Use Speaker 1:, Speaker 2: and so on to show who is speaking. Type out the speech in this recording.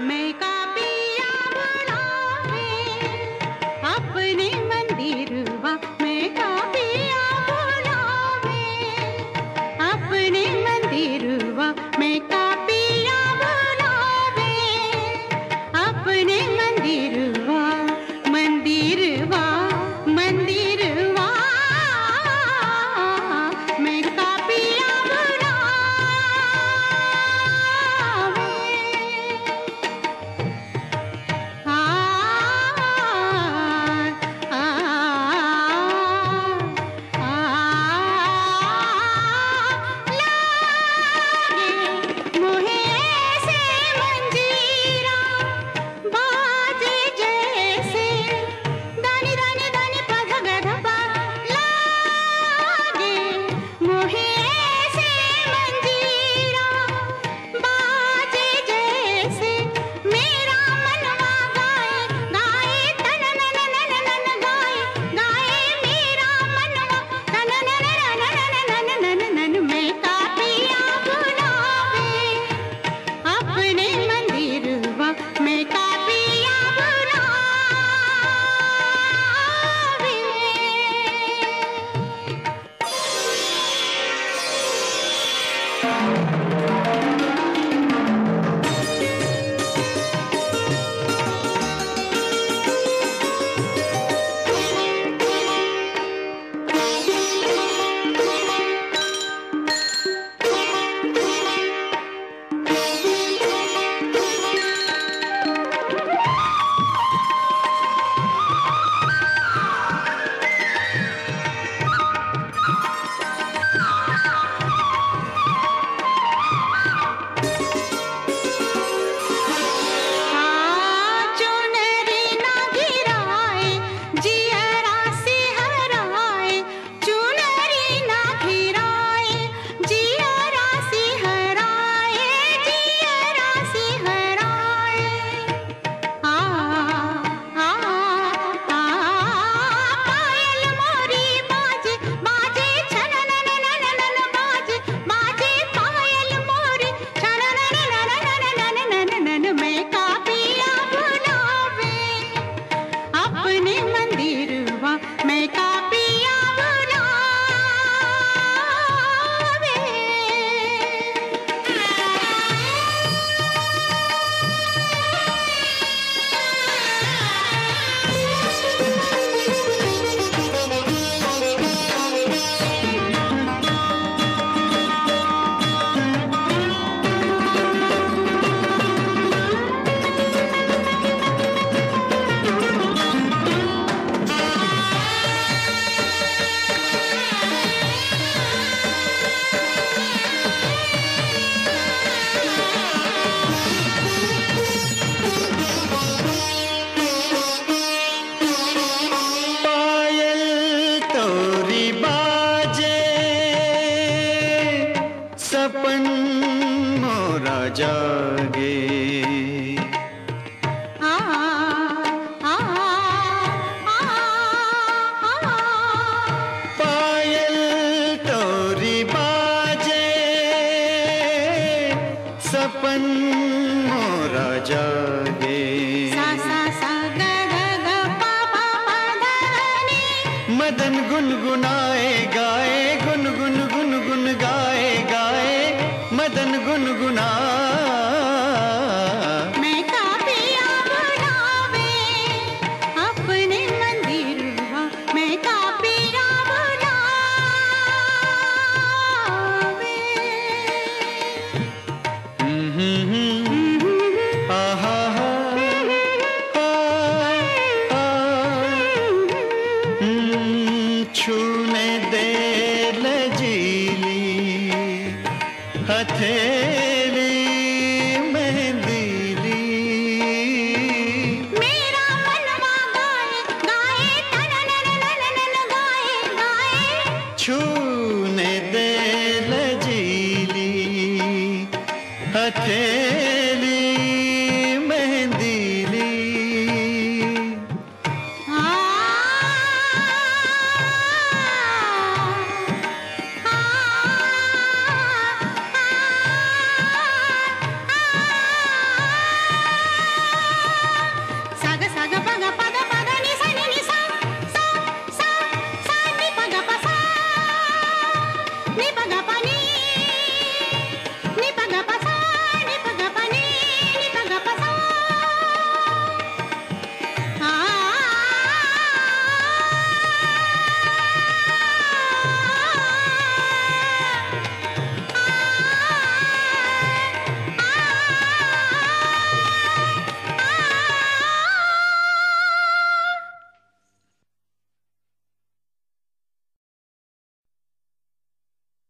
Speaker 1: Make up. जागे। पायल तोरी बाजे सपन मदन गुनगुनाए गाए गुनगुन गुनगुन गाए गाए। मदन गुनगुनाए हथेली छूने दे लजीली हथेली